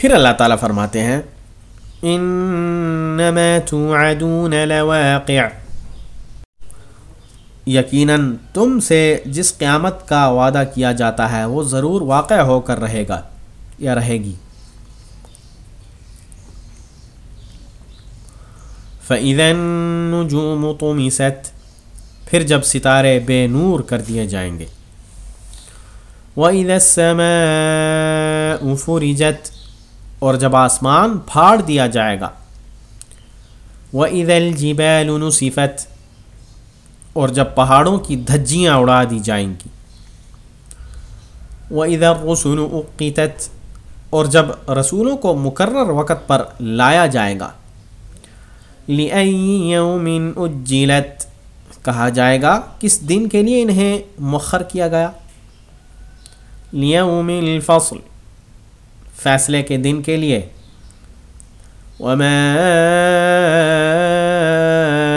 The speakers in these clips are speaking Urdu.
پھر اللہ تعالیٰ فرماتے ہیں انما توعدون لواقع۔ یقیناً تم سے جس قیامت کا وعدہ کیا جاتا ہے وہ ضرور واقع ہو کر رہے گا یا رہے گی۔ فَإِذَا النُّجُومُ طُمِسَتْ۔ پھر جب ستارے بے نور کر دیے جائیں گے۔ وَإِذَا السَّمَاءُ فُرِجَتْ۔ اور جب آسمان پھاڑ دیا جائے گا۔ وَإِذَا الْجِبَالُ نُصِفَتْ اور جب پہاڑوں کی دھجیاں اڑا دی جائیں گی۔ وہ وَإِذَا الرُّسُلُ اُقِّتَتْ اور جب رسولوں کو مقرر وقت پر لایا جائے گا۔ لِأَيِّ يَوْمٍ اُجِّلَتْ کہا جائے گا، کس دن کے لیے انہیں مؤخر کیا گیا؟ لیوم الفصل۔ فیصلے کے دن کے لیے۔ وما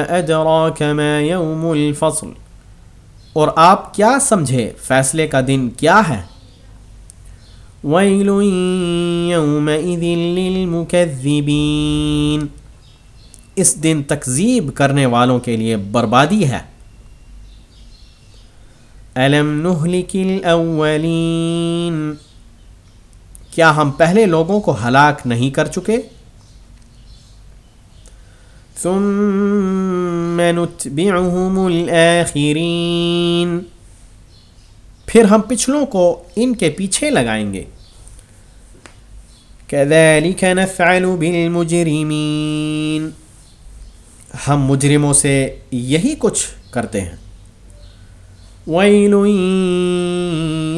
ادراک ما یوم الفصل۔ اور آپ کیا سمجھے فیصلے کا دن کیا ہے؟ ویل یومئذ للمکذبین اس دن تکذیب کرنے والوں کے لیے بربادی ہے۔ الم نہلک الاولین کیا ہم پہلے لوگوں کو ہلاک نہیں کر چکے؟ ثم نتبعهم الاخرین پھر ہم پچھلوں کو ان کے پیچھے لگائیں گے۔ كذلك نفعل بالمجرمین ہم مجرموں سے یہی کچھ کرتے ہیں۔ وَيْلٌ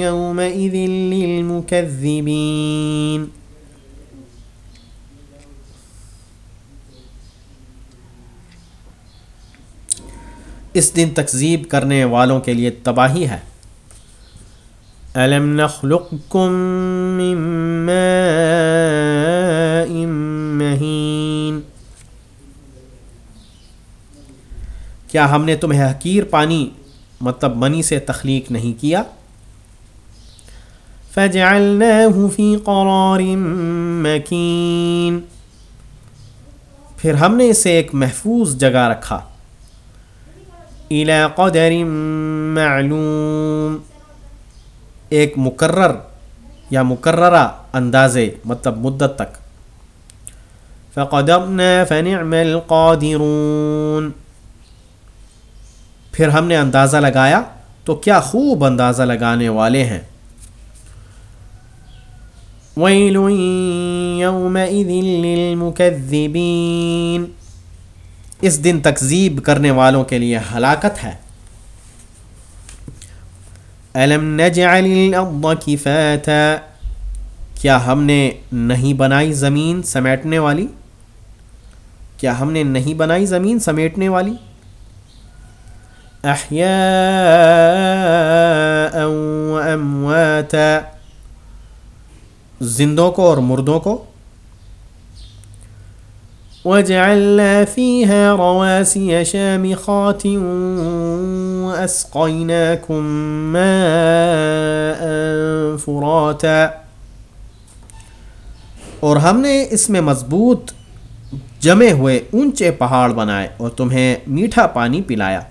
يَوْمَئِذٍ لِّلْمُكَذِّبِينَ. اس دن تکذیب کرنے والوں کے لیے تباہی ہے۔ أَلَمْ نَخْلُقكُم مِّن مَّاءٍ مَّهِينٍ۔ کیا ہم نے تمہیں حقیر پانی مطلب منی سے تخلیق نہیں کیا؟ فَجَعَلْنَاهُ فِي قَرَارٍ مَّكِينٍ۔ پھر ہم نے اسے ایک محفوظ جگہ رکھا۔ إِلَى قَدَرٍ مَّعْلُومٍ۔ ایک مقرر یا مقررہ اندازے مطلب مدت تک۔ فَقَدَرْنَا فَنِعْمَ الْقَادِرُونَ۔ پھر ہم نے اندازہ لگایا تو کیا خوب اندازہ لگانے والے ہیں۔ وَيْلٌ يَوْمَئِذٍ لِّلْمُكَذِّبِينَ. اس دن تکذیب کرنے والوں کے لیے ہلاکت ہے۔ أَلَمْ نَجْعَلِ الْأَرْضَ كِفَاتًا۔ کیا ہم نے نہیں بنائی زمین سمیٹنے والی؟ کیا ہم نے نہیں بنائی زمین سمیٹنے والی؟ احیاء و امواتا زندوں کو اور مردوں کو۔ وجعلنا فيها رواسي شامخات وأسقيناكم ماء فراتا۔ اور ہم نے اس میں مضبوط جمے ہوئے اونچے پہاڑ بنائے اور تمہیں میٹھا پانی پلایا۔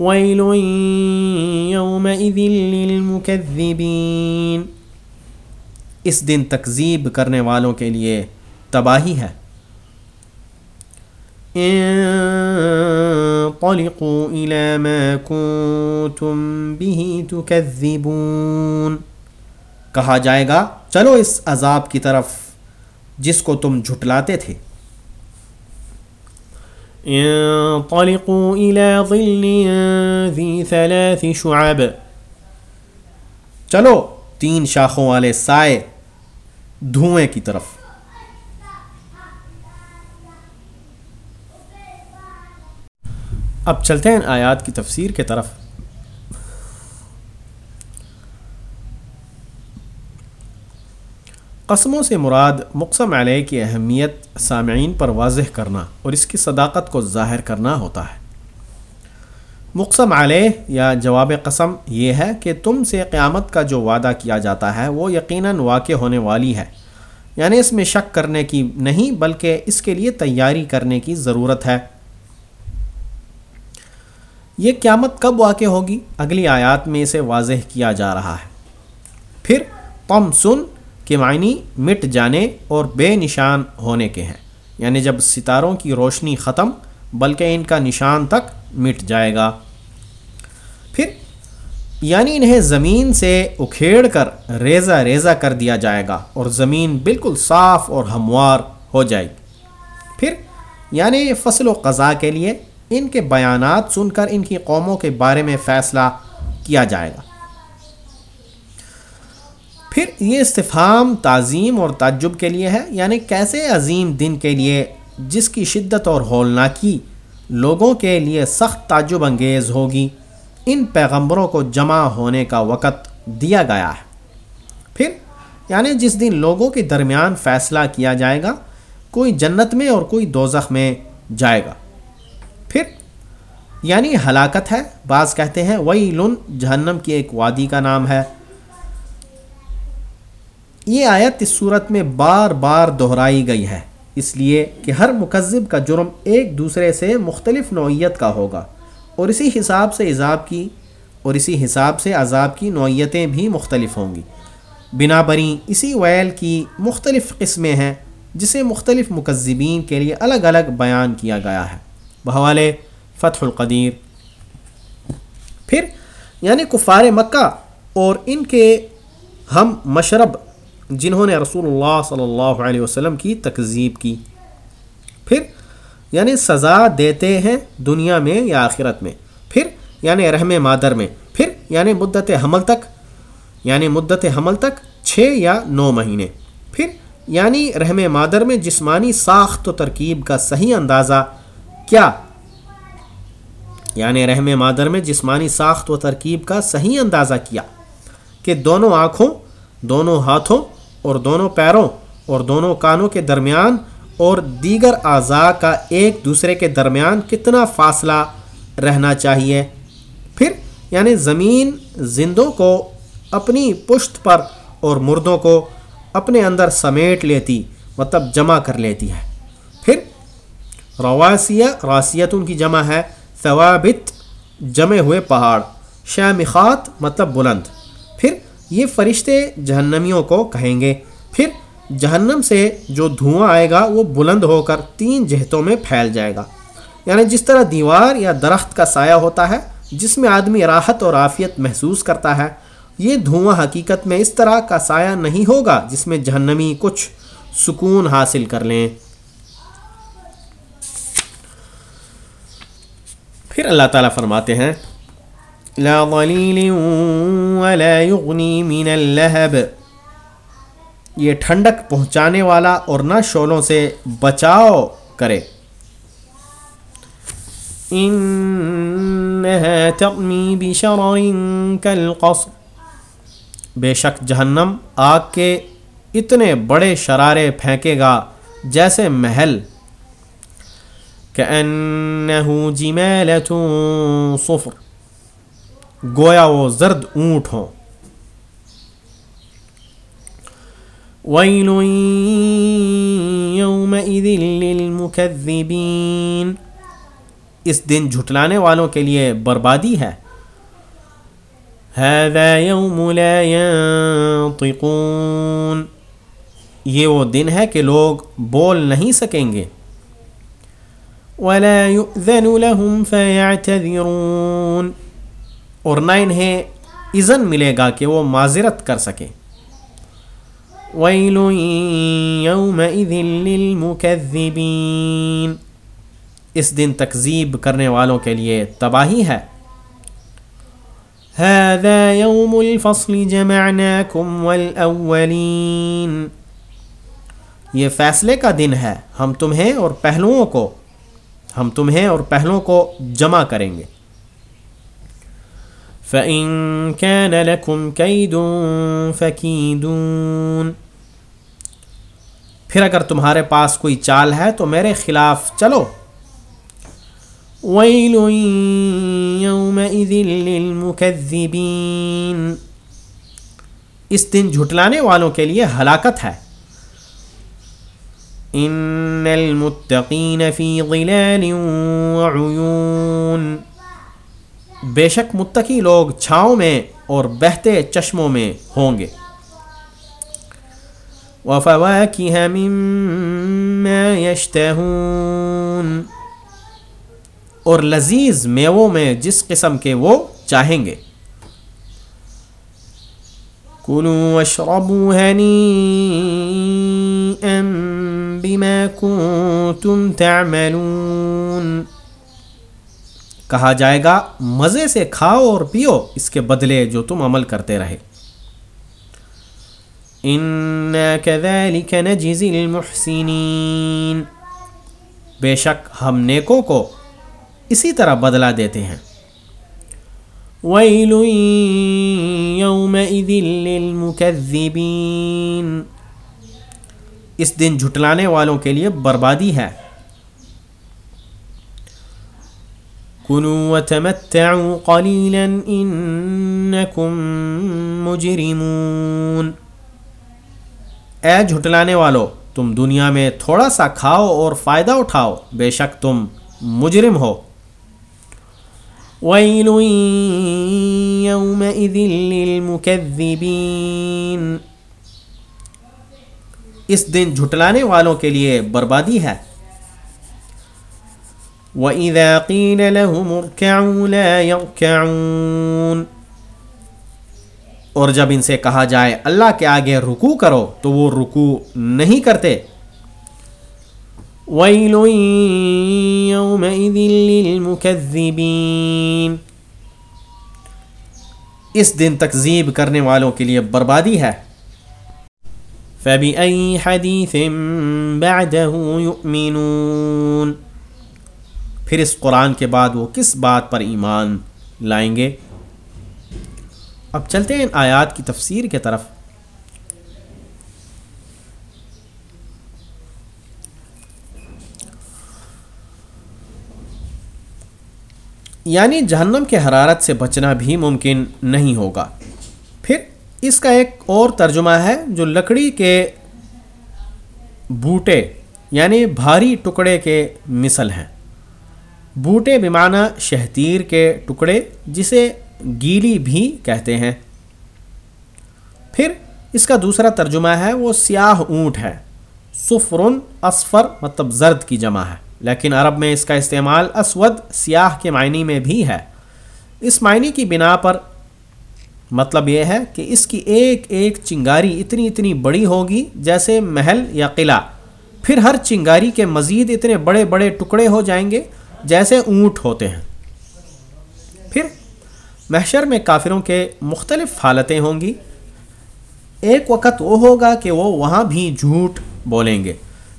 وَيْلٌ يَوْمَئِذٍ لِّلْمُكَذِّبِينَ۔ اس دن تکذیب کرنے والوں کے لیے تباہی ہے۔ انطلقوا الى ما كنتم به تكذبون۔ کہا جائے گا، چلو اس عذاب کی طرف جس کو تم جھٹلاتے تھے۔ انطلقوا الى ظل ذي ثلاث شعب۔ چلو، تین شاخوں والے سائے دھوئیں کی طرف۔ اب چلتے ہیں آیات کی تفسیر کے طرف۔ قسموں سے مراد مقسم علیہ کی اہمیت سامعین پر واضح کرنا اور اس کی صداقت کو ظاہر کرنا ہوتا ہے۔ مقصم علیہ یا جواب قسم یہ ہے کہ تم سے قیامت کا جو وعدہ کیا جاتا ہے وہ یقیناً واقع ہونے والی ہے۔ یعنی اس میں شک کرنے کی نہیں بلکہ اس کے لیے تیاری کرنے کی ضرورت ہے۔ یہ قیامت کب واقع ہوگی؟ اگلی آیات میں اسے واضح کیا جا رہا ہے۔ پھر تم سن کے معنی مٹ جانے اور بے نشان ہونے کے ہیں۔ یعنی جب ستاروں کی روشنی ختم بلکہ ان کا نشان تک مٹ جائے گا۔ پھر یعنی انہیں زمین سے اکھیڑ کر ریزہ ریزہ کر دیا جائے گا اور زمین بالکل صاف اور ہموار ہو جائے گی۔ پھر یعنی فصل و قضاء کے لیے ان کے بیانات سن کر ان کی قوموں کے بارے میں فیصلہ کیا جائے گا۔ پھر یہ استفام تعظیم اور تعجب کے لیے ہے یعنی کیسے عظیم دن کے لیے جس کی شدت اور ہولناکی لوگوں کے لیے سخت تعجب انگیز ہوگی۔ ان پیغمبروں کو جمع ہونے کا وقت دیا گیا ہے۔ پھر یعنی جس دن لوگوں کے درمیان فیصلہ کیا جائے گا، کوئی جنت میں اور کوئی دوزخ میں جائے گا۔ پھر یعنی ہلاکت ہے، بعض کہتے ہیں وہی لن جہنم کی ایک وادی کا نام ہے۔ یہ آیت اس صورت میں بار بار دہرائی گئی ہے، اس لیے کہ ہر مکذب کا جرم ایک دوسرے سے مختلف نوعیت کا ہوگا۔ اور اسی حساب سے عذاب کی، اور اسی حساب سے عذاب کی نوعیتیں بھی مختلف ہوں گی۔ بنا بری اسی ویل کی مختلف قسمیں ہیں، جسے مختلف مکذبین کے لیے الگ الگ بیان کیا گیا ہے۔ بحوالے فتح القدیر۔ پھر یعنی کفار مکہ اور ان کے ہم مشرب، جنہوں نے رسول اللہ صلی اللہ علیہ وسلم کی تکذیب کی۔ پھر یعنی سزا دیتے ہیں دنیا میں یا آخرت میں۔ پھر یعنی رحم مادر میں۔ پھر یعنی مدت حمل تک۔ یعنی مدت حمل تک چھ یا نو مہینے۔ پھر یعنی رحم مادر میں جسمانی ساخت و ترکیب کا صحیح اندازہ کیا؟ یعنی رحم مادر میں جسمانی ساخت و ترکیب کا صحیح اندازہ کیا؟ کہ دونوں آنکھوں، دونوں ہاتھوں اور دونوں پیروں اور دونوں کانوں کے درمیان اور دیگر اعضاء کا ایک دوسرے کے درمیان کتنا فاصلہ رہنا چاہیے؟ پھر یعنی زمین زندوں کو اپنی پشت پر اور مردوں کو اپنے اندر سمیٹ لیتی مطلب جمع کر لیتی ہے۔ پھر رواسیہ راسیت ان کی جمع ہے، ثوابت جمے ہوئے پہاڑ شامخات مطلب بلند۔ پھر یہ فرشتے جہنمیوں کو کہیں گے۔ پھر جہنم سے جو دھواں آئے گا، وہ بلند ہو کر تین جہتوں میں پھیل جائے گا۔ یعنی جس طرح دیوار یا درخت کا سایہ ہوتا ہے، جس میں آدمی راحت اور عافیت محسوس کرتا ہے، یہ دھواں حقیقت میں اس طرح کا سایہ نہیں ہوگا جس میں جہنمی کچھ سکون حاصل کر لیں۔ پھر اللہ تعالیٰ فرماتے ہیں، لا ظلیل ولا یغنی من اللہب۔ یہ ٹھنڈک پہنچانے والا اور نہ شولوں سے بچاؤ کرے۔ ترمی بشرر بے شک جہنم آگ کے اتنے بڑے شرارے پھینکے گا جیسے محل۔ كأنه جمالة صفر۔ گویا وہ زرد اونٹ ہوں۔ ویل يومئذ للمكذبين۔ اس دن جھٹلانے والوں کے لیے بربادی ہے۔ هذا يوم لا ينطقون۔ یہ وہ دن ہے کہ لوگ بول نہیں سکیں گے۔ ولا يؤذن لهم فيعتذرون۔ اور نہ انہیں اذن ملے گا کہ وہ معذرت کر سکیں۔ ویل يومئذ للمكذبين۔ اس دن تکذیب کرنے والوں کے لیے تباہی ہے۔ هذا يوم الفصل جمعناكم والاولين یہ فیصلے کا دن ہے۔ ہم تمہیں اور پہلوؤں کو، ہم تمہیں اور پہلوں کو جمع کریں گے۔ فَإِن كَانَ لَكُمْ كَيْدٌ فَكِيدُونَ۔ پھر اگر تمہارے پاس کوئی چال ہے تو میرے خلاف چلو۔ للمكذبين اس دن جھٹلانے والوں کے لیے ہلاکت ہے۔ ان المتقین فی ظلال وعیون۔ بے شک متقی لوگ چھاؤں میں اور بہتے چشموں میں ہوں گے۔ وفواکہ مما یشتہون اور لذیذ میووں میں جس قسم کے وہ چاہیں گے۔ كلوا واشربوا هنيئا بما كنتم تعملون۔ کہا جائے گا، مزے سے کھاؤ اور پیو اس کے بدلے جو تم عمل کرتے رہے۔ انا كذلك نجزي المحسنين۔ بے شک ہم نیکوں کو اسی طرح بدلہ دیتے ہیں۔ ويل يومئذ للمكذبين۔ اس دن جھٹلانے والوں کے لیے بربادی ہے۔ كنوا وتمتعوا قليلا انكم مجرمون۔ اے جھٹلانے والو تم دنیا میں تھوڑا سا کھاؤ اور فائدہ اٹھاؤ بے شک تم مجرم ہو۔ ويل يومئذ للمكذبين۔ اس دن جھٹلانے والوں کے لیے بربادی ہے۔ وَإِذَا قِيلَ لَهُمُ ارْكَعُوا لَا يَرْكَعُونَ۔ اور جب ان سے کہا جائے اللہ کے آگے رکوع کرو تو وہ رکوع نہیں کرتے۔ يومئذ للمكذبين۔ اس دن تکذیب کرنے والوں کے لیے بربادی ہے۔ فَبِأَيِّ حَدِيثٍ بَعْدَهُ يُؤْمِنُونَ۔ پھر اس قرآن کے بعد وہ کس بات پر ایمان لائیں گے؟ اب چلتے ہیں ان آیات کی تفسیر کے طرف۔ یعنی جہنم کے حرارت سے بچنا بھی ممکن نہیں ہوگا۔ پھر اس کا ایک اور ترجمہ ہے جو لکڑی کے بوٹے یعنی بھاری ٹکڑے کے مثل ہیں۔ بوٹے بیمانہ شہتیر کے ٹکڑے، جسے گیلی بھی کہتے ہیں۔ پھر اس کا دوسرا ترجمہ ہے، وہ سیاہ اونٹ ہے۔ سفرن اسفر مطلب زرد کی جمع ہے۔ لیکن عرب میں اس کا استعمال اسود سیاہ کے معنی میں بھی ہے۔ اس معنی کی بنا پر مطلب یہ ہے کہ اس کی ایک ایک چنگاری اتنی اتنی بڑی ہوگی جیسے محل یا قلعہ۔ پھر ہر چنگاری کے مزید اتنے بڑے بڑے ٹکڑے ہو جائیں گے جیسے اونٹ ہوتے ہیں۔ پھر محشر میں کافروں کے مختلف حالتیں ہوں گی۔ ایک وقت وہ ہوگا کہ وہ وہاں بھی جھوٹ بولیں گے۔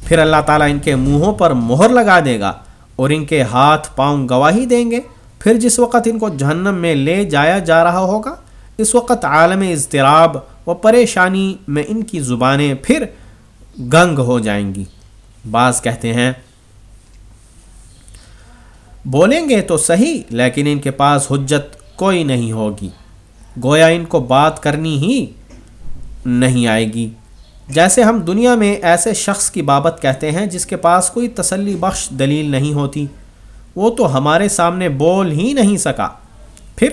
پھر اللہ تعالیٰ ان کے منہوں پر مہر لگا دے گا اور ان کے ہاتھ پاؤں گواہی دیں گے۔ پھر جس وقت ان کو جہنم میں لے جایا جا رہا ہوگا، اس وقت عالم اضطراب و پریشانی میں ان کی زبانیں پھر گنگ ہو جائیں گی۔ بعض کہتے ہیں، بولیں گے تو صحیح، لیکن ان کے پاس حجت کوئی نہیں ہوگی۔ گویا ان کو بات کرنی ہی نہیں آئے گی۔ جیسے ہم دنیا میں ایسے شخص کی بابت کہتے ہیں جس کے پاس کوئی تسلی بخش دلیل نہیں ہوتی، وہ تو ہمارے سامنے بول ہی نہیں سکا۔ پھر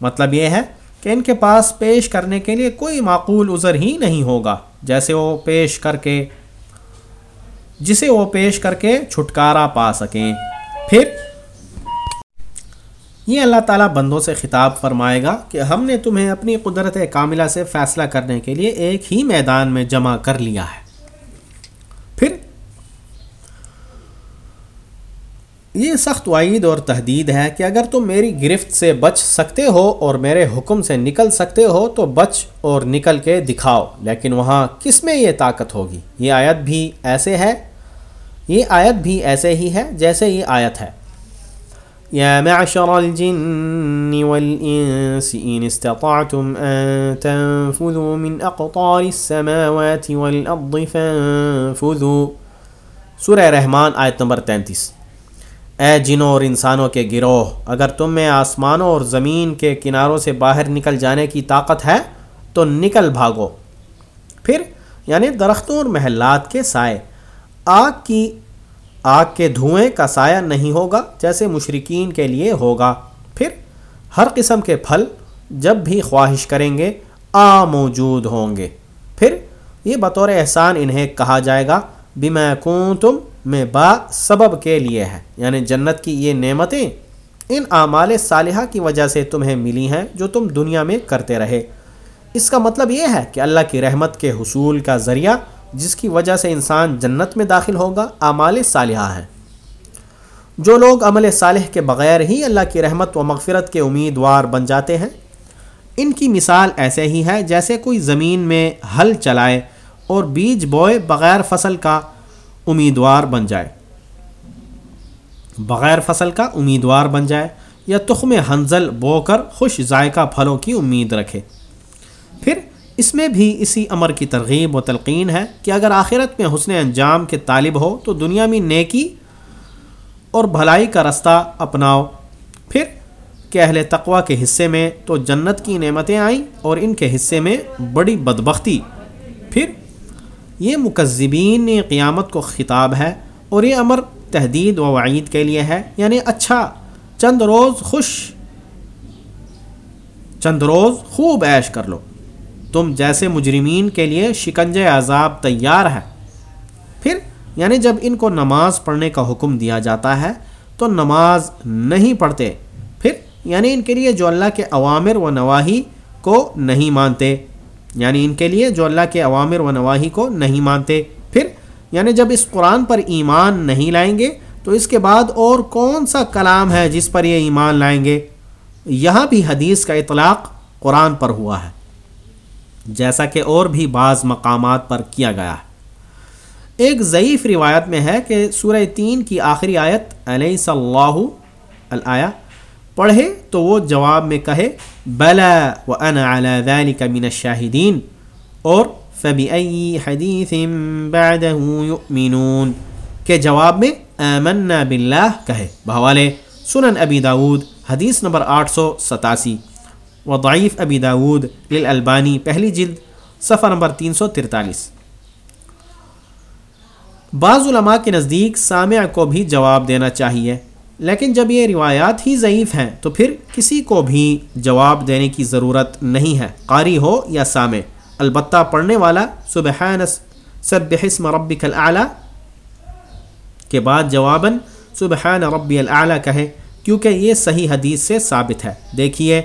مطلب یہ ہے کہ ان کے پاس پیش کرنے کے لیے کوئی معقول عذر ہی نہیں ہوگا۔ جیسے وہ پیش کر کے، جسے وہ پیش کر کے چھٹکارا پا سکیں۔ پھر یہ اللہ تعالیٰ بندوں سے خطاب فرمائے گا کہ ہم نے تمہیں اپنی قدرت کاملہ سے فیصلہ کرنے کے لیے ایک ہی میدان میں جمع کر لیا ہے۔ پھر یہ سخت وعید اور تحدید ہے کہ اگر تم میری گرفت سے بچ سکتے ہو اور میرے حکم سے نکل سکتے ہو تو بچ اور نکل کے دکھاؤ، لیکن وہاں کس میں یہ طاقت ہوگی؟ یہ آیت بھی ایسے ہے، یہ آیت بھی ایسے ہی ہے جیسے یہ آیت ہے۔ يا معشر الجن والإنس إن استطعتم أن تنفذوا من أقطار السماوات والأرض فانفذوا. سورہ رحمان آیت نمبر تینتیس. اے جنوں اور انسانوں کے گروہ، اگر تم میں آسمانوں اور زمین کے کناروں سے باہر نکل جانے کی طاقت ہے، تو نکل بھاگو۔ پھر یعنی درختوں اور محلات کے سائے، آگ کی آگ کے دھوئیں کا سایہ نہیں ہوگا جیسے مشرقین کے لیے ہوگا۔ پھر ہر قسم کے پھل جب بھی خواہش کریں گے، آ موجود ہوں گے۔ پھر یہ بطور احسان انہیں کہا جائے گا، بما کنتم میں با سبب کے لیے ہے۔ یعنی جنت کی یہ نعمتیں ان اعمال صالحہ کی وجہ سے تمہیں ملی ہیں جو تم دنیا میں کرتے رہے۔ اس کا مطلب یہ ہے کہ اللہ کی رحمت کے حصول کا ذریعہ جس کی وجہ سے انسان جنت میں داخل ہوگا، اعمال صالحہ ہیں جو لوگ عمل صالح کے بغیر ہی اللہ کی رحمت و مغفرت کے امیدوار بن جاتے ہیں، ان کی مثال ایسے ہی ہے جیسے کوئی زمین میں ہل چلائے اور بیج بوئے بغیر فصل کا امیدوار بن جائے۔ بغیر فصل کا امیدوار بن جائے یا تخم حنزل بو کر خوش ذائقہ پھلوں کی امید رکھے۔ پھر اس میں بھی اسی امر کی ترغیب و تلقین ہے کہ اگر آخرت میں حسن انجام کے طالب ہو تو دنیا میں نیکی اور بھلائی کا رستہ اپناؤ۔ پھر کہ اہل تقوا کے حصے میں تو جنت کی نعمتیں آئیں اور ان کے حصے میں بڑی بدبختی۔ پھر یہ مکذبین قیامت کو خطاب ہے اور یہ امر تحدید و وعید کے لیے ہے۔ یعنی اچھا چند روز خوش، چند روز خوب عیش کر لو۔ تم جیسے مجرمین کے لیے شکنج عذاب تیار ہے۔ پھر یعنی جب ان کو نماز پڑھنے کا حکم دیا جاتا ہے، تو نماز نہیں پڑھتے۔ پھر یعنی ان کے لیے جو اللہ کے عوامر و نواحی کو نہیں مانتے۔ یعنی ان کے لیے جو اللہ کے عوامر و نواحی کو نہیں مانتے۔ پھر یعنی جب اس قرآن پر ایمان نہیں لائیں گے، تو اس کے بعد اور کون سا کلام ہے جس پر یہ ایمان لائیں گے؟ یہاں بھی حدیث کا اطلاق قرآن پر ہوا ہے۔ جیسا کہ اور بھی بعض مقامات پر کیا گیا۔ ہے ایک ضعیف روایت میں ہے کہ سورہ تین کی آخری آیت علیہ صلی اللہ الآیا پڑھے تو وہ جواب میں کہے بلا و ذلك من الشاہدین اور فبأي حدیث بعده يؤمنون کے جواب میں آمنا باللہ کہے۔ بحوالے سنن ابی داود، حدیث نمبر آٹھ سو ستاسی۔ و ضعیف ابی داود للالبانی، پہلی جلد، صفحہ نمبر تین سو ترتالیس۔ بعض علماء کے نزدیک سامع کو بھی جواب دینا چاہیے، لیکن جب یہ روایات ہی ضعیف ہیں، تو پھر کسی کو بھی جواب دینے کی ضرورت نہیں ہے، قاری ہو یا سامع۔ البتہ پڑھنے والا، سبحان سبح اسم ربک الاعلی۔ کے بعد جواباً، سبحان ربی الاعلی کہے، کیونکہ یہ صحیح حدیث سے ثابت ہے۔ دیکھیے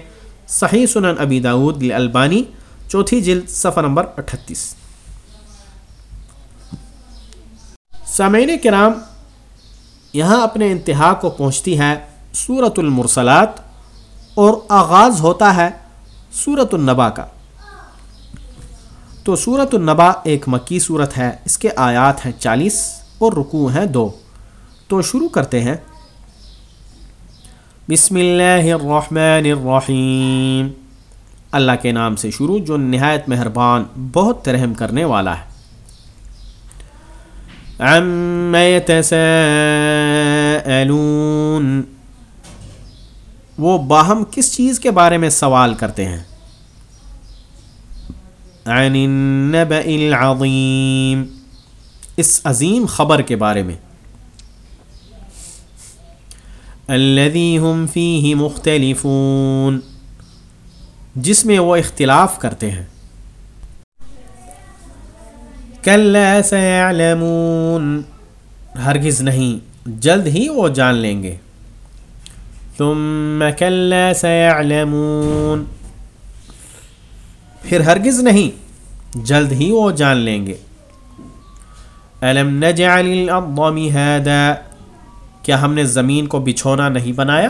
صحیح سنن ابی داود البانی چوتھی جلد صفحہ نمبر اٹھتیس۔ سامعین کرام، یہاں اپنے انتہا کو پہنچتی ہے صورت المرسلات اور آغاز ہوتا ہے صورت النبا کا۔ تو صورت النبا ایک مکی صورت ہے، اس کے آیات ہیں چالیس اور رکوع ہیں دو۔ تو شروع کرتے ہیں۔ بسم اللہ الرحمن الرحیم۔ اللہ کے نام سے شروع، جو نہایت مہربان، بہت رحم کرنے والا ہے۔ عم يتساءلون۔ وہ باہم کس چیز کے بارے میں سوال کرتے ہیں؟ عن النبأ العظیم اس عظیم خبر کے بارے میں۔ الذي هم فيه مختلفون۔ جس میں وہ اختلاف کرتے ہیں۔ کل سيعلمون ہرگز نہیں، جلد ہی وہ جان لیں گے۔ ثم کل سيعلمون پھر ہرگز نہیں، جلد ہی وہ جان لیں گے۔ الم نجعل الارض مهادا کیا ہم نے زمین کو بچھونا نہیں بنایا؟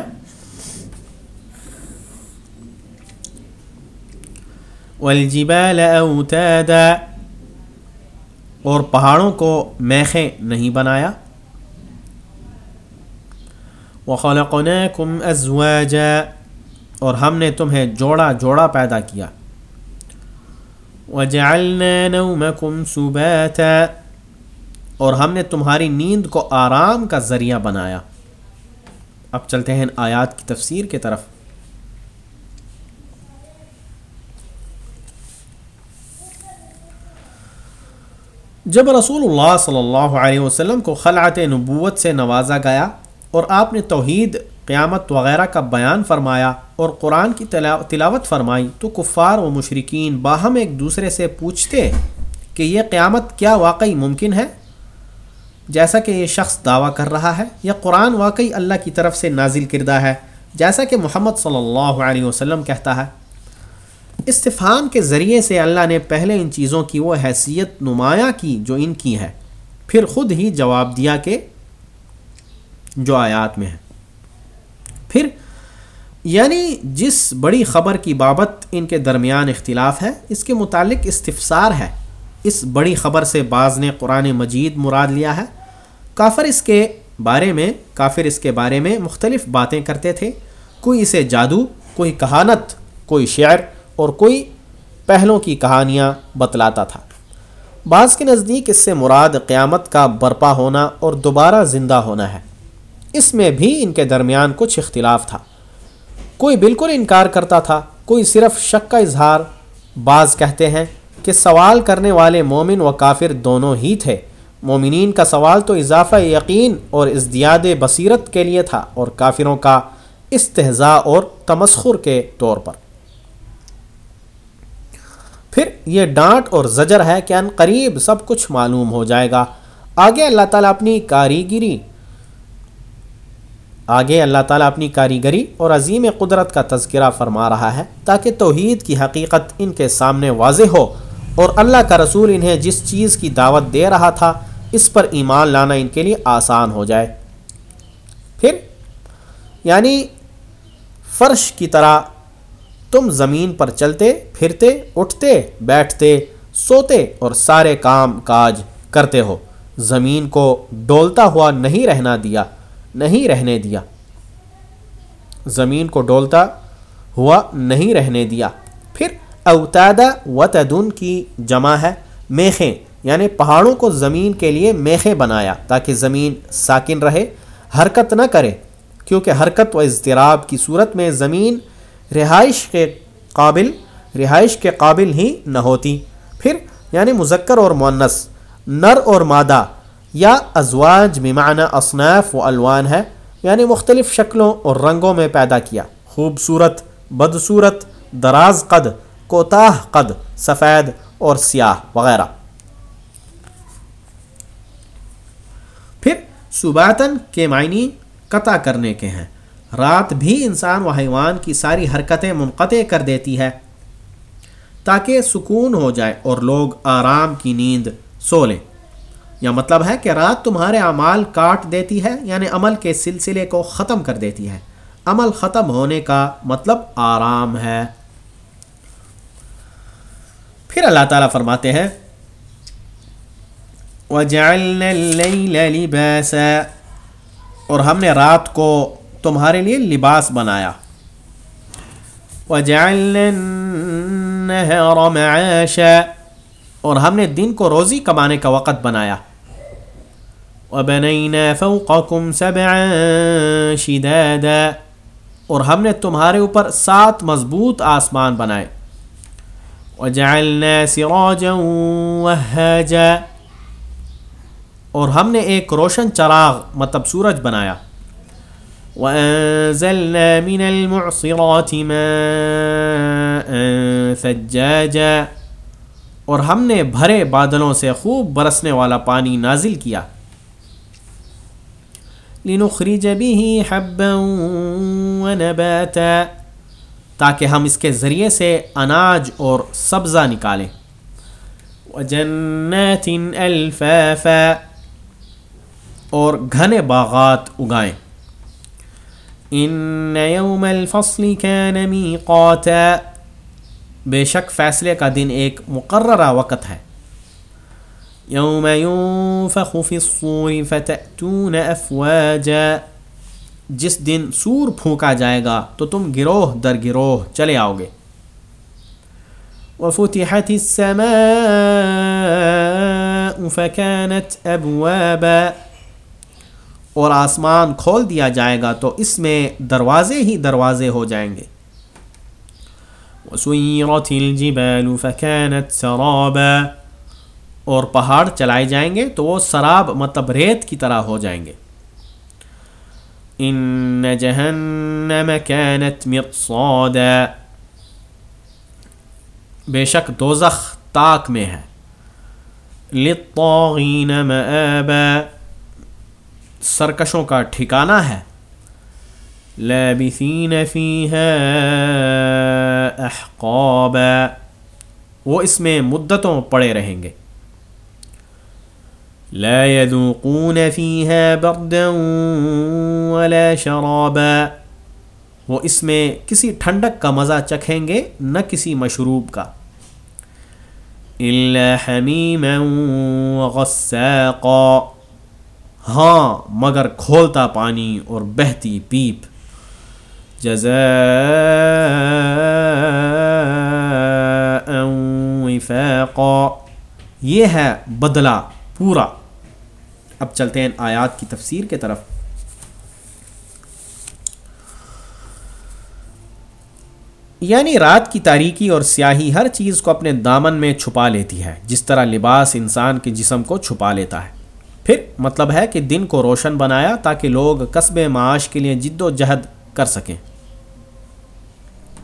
والجبال اوتادا۔ اور پہاڑوں کو میخیں نہیں بنایا۔ وخلقناکم ازواجا۔ اور ہم نے تمہیں جوڑا جوڑا پیدا کیا۔ وجعلنا نومکم سباتا۔ اور ہم نے تمہاری نیند کو آرام کا ذریعہ بنایا۔ اب چلتے ہیں آیات کی تفسیر کی طرف۔ جب رسول اللہ صلی اللہ علیہ وسلم کو خلعت نبوت سے نوازا گیا اور آپ نے توحید، قیامت وغیرہ کا بیان فرمایا اور قرآن کی تلاوت فرمائی، تو کفار و مشرقین باہم ایک دوسرے سے پوچھتے کہ یہ قیامت کیا واقعی ممکن ہے؟ جیسا کہ یہ شخص دعویٰ کر رہا ہے یا قرآن واقعی اللہ کی طرف سے نازل کردہ ہے، جیسا کہ محمد صلی اللہ علیہ وسلم کہتا ہے۔ استفان کے ذریعے سے اللہ نے پہلے ان چیزوں کی وہ حیثیت نمایاں کی جو ان کی ہے پھر خود ہی جواب دیا کہ جو آیات میں ہے پھر یعنی جس بڑی خبر کی بابت ان کے درمیان اختلاف ہے، اس کے متعلق استفسار ہے۔ اس بڑی خبر سے بعض نے قرآن مجید مراد لیا ہے۔ کافر اس کے بارے میں، کافر اس کے بارے میں مختلف باتیں کرتے تھے۔ کوئی اسے جادو، کوئی کہانت، کوئی شعر اور کوئی پہلوں کی کہانیاں بتلاتا تھا۔ بعض کے نزدیک اس سے مراد قیامت کا برپا ہونا اور دوبارہ زندہ ہونا ہے۔ اس میں بھی ان کے درمیان کچھ اختلاف تھا۔ کوئی بالکل انکار کرتا تھا، کوئی صرف شک کا اظہار۔ بعض کہتے ہیں کہ سوال کرنے والے مومن و کافر دونوں ہی تھے۔ مومنین کا سوال تو اضافہ یقین اور ازدیاد بصیرت کے لیے تھا اور کافروں کا استحضاء اور تمسخر کے طور پر۔ پھر یہ ڈانٹ اور زجر ہے کہ ان قریب سب کچھ معلوم ہو جائے گا۔ آگے اللہ تعالیٰ اپنی کاریگری، آگے اللہ تعالیٰ اپنی کاریگری اور عظیم قدرت کا تذکرہ فرما رہا ہے تاکہ توحید کی حقیقت ان کے سامنے واضح ہو اور اللہ کا رسول انہیں جس چیز کی دعوت دے رہا تھا اس پر ایمان لانا ان کے لیے آسان ہو جائے۔ پھر یعنی فرش کی طرح تم زمین پر چلتے، پھرتے، اٹھتے، بیٹھتے، سوتے اور سارے کام کاج کرتے ہو۔ زمین کو ڈولتا ہوا نہیں رہنا دیا، نہیں رہنے دیا۔ زمین کو ڈولتا ہوا نہیں رہنے دیا۔ پھر اوتادہ و تدن کی جمع ہے، میخیں۔ یعنی پہاڑوں کو زمین کے لیے میخیں بنایا تاکہ زمین ساکن رہے، حرکت نہ کرے، کیونکہ حرکت و اضطراب کی صورت میں زمین رہائش کے قابل، رہائش کے قابل ہی نہ ہوتی۔ پھر یعنی مذکر اور معنس نر اور مادہ یا ازواج ممعنی اصناف و الوان ہے یعنی مختلف شکلوں اور رنگوں میں پیدا کیا۔ خوبصورت، بدصورت، دراز قد، کوتاہ قد، سفید اور سیاہ وغیرہ۔ سباتن کے معنی قطع کرنے کے ہیں۔ رات بھی انسان و حیوان کی ساری حرکتیں منقطع کر دیتی ہے تاکہ سکون ہو جائے اور لوگ آرام کی نیند سو لیں۔ یا مطلب ہے کہ رات تمہارے اعمال کاٹ دیتی ہے یعنی عمل کے سلسلے کو ختم کر دیتی ہے۔ عمل ختم ہونے کا مطلب آرام ہے۔ پھر اللہ تعالیٰ فرماتے ہیں وجعلنا اللیل لباسا اور ہم نے رات کو تمہارے لیے لباس بنایا۔ وجعلنا النهار معاشا اور ہم نے دن کو روزی کمانے کا وقت بنایا۔ وبنينا فوقكم سبعا شدادا اور ہم نے تمہارے اوپر سات مضبوط آسمان بنائے۔ وجعلنا سراجا وهاجا اور ہم نے ایک روشن چراغ مطلب سورج بنایا۔ وأنزلنا من المعصرات ماء ثجاجا۔ اور ہم نے بھرے بادلوں سے خوب برسنے والا پانی نازل کیا۔ لنخرج به حبا ونباتا۔ تاکہ ہم اس کے ذریعے سے اناج اور سبزہ نکالیں۔ وجنات الفافا اور گھنے باغات اگائیں۔ ان یوم الفصل كان میقاتا بے شک فیصلے کا دن ایک مقررہ وقت ہے۔ یوم ينفخ في الصور فتأتون افواجا جس دن سور پھونکا جائے گا تو تم گروہ در گروہ چلے آؤ گے۔ وفتحت السماء فكانت ابوابا اور آسمان کھول دیا جائے گا تو اس میں دروازے ہی دروازے ہو جائیں گے۔ وسيرت الجبال فكانت سرابا۔ اور پہاڑ چلائے جائیں گے تو وہ سراب مطلب ریت کی طرح ہو جائیں گے۔ ان جہنم كانت مرصادا بے شک دوزخ تاک میں ہے۔ للطاغین مآبا۔ سرکشوں کا ٹھکانہ ہے۔ لابثین فیہا احقابا۔ وہ اس میں مدتوں پڑے رہیں گے۔ لا يذوقون فيها بردا ولا شرابا۔ وہ اس میں کسی ٹھنڈک کا مزہ چکھیں گے، نہ کسی مشروب کا۔ الا حمیما وغساقا ہاں مگر کھولتا پانی اور بہتی پیپ۔ جزاء وفاقا۔ یہ ہے بدلہ پورا۔ اب چلتے ہیں آیات کی تفسیر کے طرف۔ یعنی رات کی تاریکی اور سیاہی ہر چیز کو اپنے دامن میں چھپا لیتی ہے۔ جس طرح لباس انسان کے جسم کو چھپا لیتا ہے۔ پھر مطلب ہے کہ دن کو روشن بنایا تاکہ لوگ قصب معاش کے لیے جد و جہد کر سکیں۔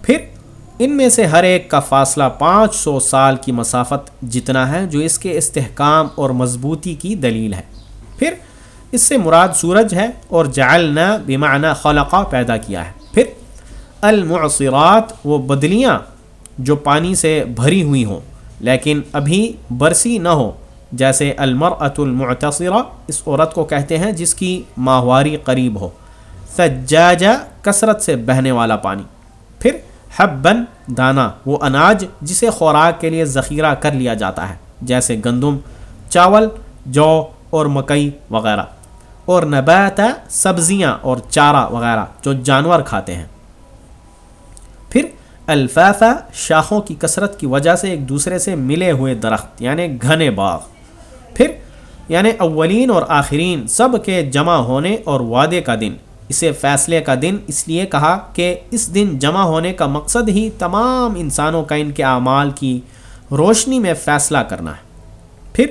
پھر ان میں سے ہر ایک کا فاصلہ پانچ سو سال کی مسافت جتنا ہے جو اس کے استحکام اور مضبوطی کی دلیل ہے۔ پھر اس سے مراد سورج ہے اور جعلنا بمعنی خلقہ پیدا کیا ہے۔ پھر المعصرات وہ بدلیاں جو پانی سے بھری ہوئی ہوں، لیکن ابھی برسی نہ ہو جیسے المرأة المعتصرہ اس عورت کو کہتے ہیں جس کی ماہواری قریب ہو۔ سجاجہ کثرت سے بہنے والا پانی۔ پھر حبن دانا، وہ اناج جسے خوراک کے لیے ذخیرہ کر لیا جاتا ہے، جیسے گندم، چاول، جو اور مکئی وغیرہ۔ اور نبات سبزیاں اور چارہ وغیرہ جو جانور کھاتے ہیں۔ پھر الفافہ شاخوں کی کثرت کی وجہ سے ایک دوسرے سے ملے ہوئے درخت یعنی گھنے باغ۔ پھر یعنی اولین اور آخرین سب کے جمع ہونے اور وعدے کا دن۔ اسے فیصلے کا دن اس لیے کہا کہ اس دن جمع ہونے کا مقصد ہی تمام انسانوں کا ان کے اعمال کی روشنی میں فیصلہ کرنا ہے۔ پھر،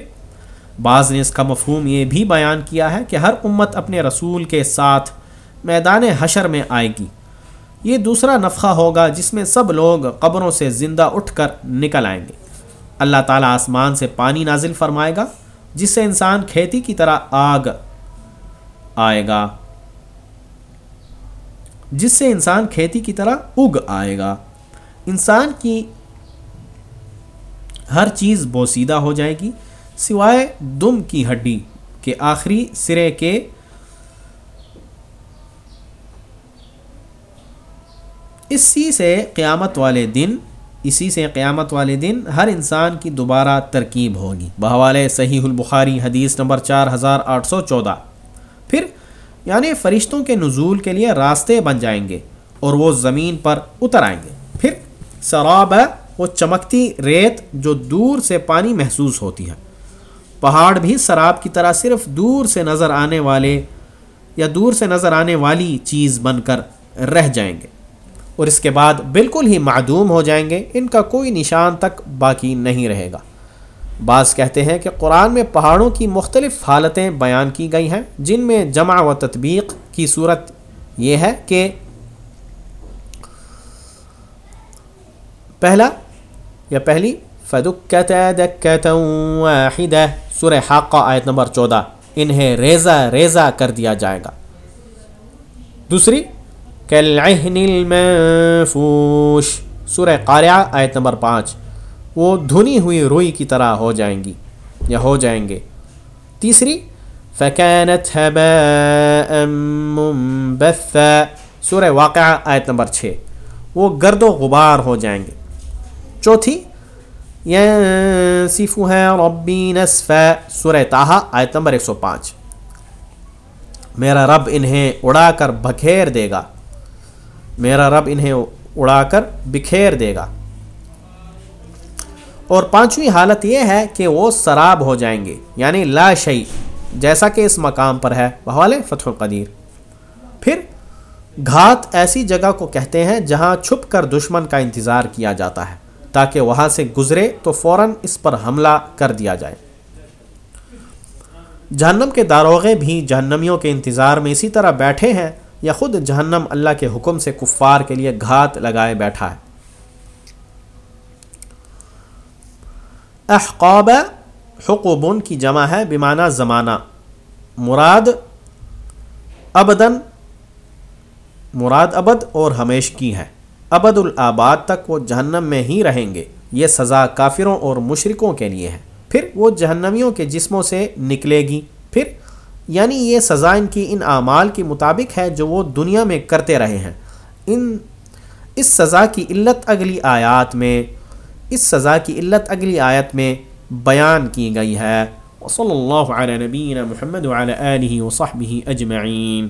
بعض نے اس کا مفہوم یہ بھی بیان کیا ہے کہ ہر امت اپنے رسول کے ساتھ میدان حشر میں آئے گی۔ یہ دوسرا نفخہ ہوگا جس میں سب لوگ قبروں سے زندہ اٹھ کر نکل آئیں گے۔ اللہ تعالیٰ آسمان سے پانی نازل فرمائے گا۔ جس سے انسان کھیتی کی طرح آگ آئے گا، جس سے انسان کھیتی کی طرح اگ آئے گا۔ انسان کی ہر چیز بوسیدہ ہو جائے گی، سوائے دم کی ہڈی کے آخری سرے کے۔ اسی سے قیامت والے دن اسی سے قیامت والے دن ہر انسان کی دوبارہ ترکیب ہوگی۔ بحوالے صحیح البخاری حدیث نمبر چار ہزار آٹھ سو چودہ۔ پھر یعنی فرشتوں کے نزول کے لیے راستے بن جائیں گے اور وہ زمین پر اتر آئیں گے۔ پھر سراب ہے وہ چمکتی ریت جو دور سے پانی محسوس ہوتی ہے۔ پہاڑ بھی سراب کی طرح صرف دور سے نظر آنے والے یا دور سے نظر آنے والی چیز بن کر رہ جائیں گے۔ اور اس کے بعد بالکل ہی معدوم ہو جائیں گے، ان کا کوئی نشان تک باقی نہیں رہے گا۔ بعض کہتے ہیں کہ قرآن میں پہاڑوں کی مختلف حالتیں بیان کی گئی ہیں، جن میں جمع و تطبیق کی صورت یہ ہے کہ پہلا یا پہلی سر حاقہ آیت نمبر چودہ، انہیں ریزہ ریزہ کر دیا جائے گا۔ دوسری المنفوش۔ سورہ قاریہ آیت نمبر پانچ۔ وہ دھنی ہوئی روئی کی طرح ہو جائیں گی یا ہو جائیں گے۔ تیسری فکینت سورہ واقعہ، آیت نمبر چھ۔ وہ گرد و غبار ہو جائیں گے۔ چوتھی صفو ہے ربی نصف سورہ تاہا آیت نمبر ایک سو پانچ۔ میرا رب انہیں اڑا کر بکھیر دے گا۔ میرا رب انہیں اڑا کر بکھیر دے گا۔ اور پانچویں حالت یہ ہے کہ وہ سراب ہو جائیں گے یعنی لا شعی جیسا کہ اس مقام پر ہے۔ بحوالے فتح القدیر۔ پھر گھات ایسی جگہ کو کہتے ہیں جہاں چھپ کر دشمن کا انتظار کیا جاتا ہے، تاکہ وہاں سے گزرے تو فوراً اس پر حملہ کر دیا جائے۔ جہنم کے داروغے بھی جہنمیوں کے انتظار میں اسی طرح بیٹھے ہیں یا خود جہنم اللہ کے حکم سے کفار کے لیے گھات لگائے بیٹھا ہے۔ احقاب حقوبن کی جمع ہے بیمانہ زمانہ۔ مراد ابدن مراد ابد اور ہمیش کی ہے ابد الآباد تک وہ جہنم میں ہی رہیں گے۔ یہ سزا کافروں اور مشرکوں کے لیے ہے۔ پھر وہ جہنمیوں کے جسموں سے نکلے گی۔ پھر یعنی یہ سزا ان کی ان اعمال کے مطابق ہے جو وہ دنیا میں کرتے رہے ہیں۔ ان، اس سزا کی علت اگلی آیات میں، اس سزا کی علت اگلی آیت میں بیان کی گئی ہے۔ صلی اللہ علیہ نبین محمد علیہ وصحبہ اجمعین۔